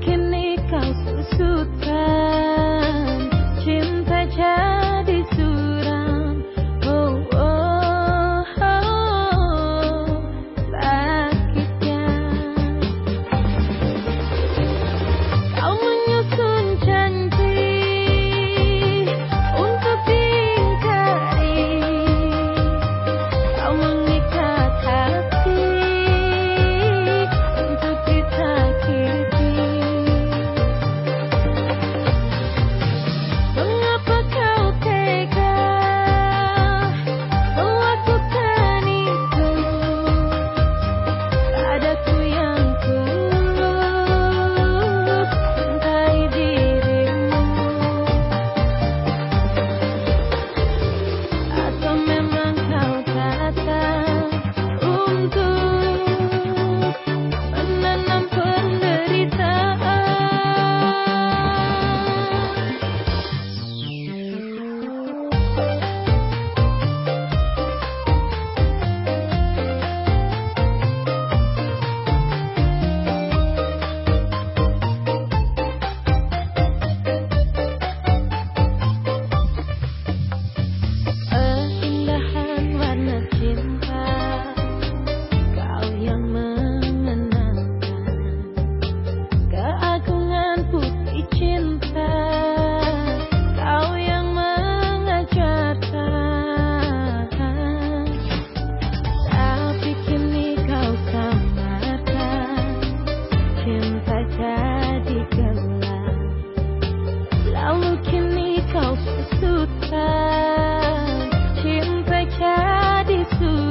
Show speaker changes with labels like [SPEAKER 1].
[SPEAKER 1] kini kau susutkan cinta jauh to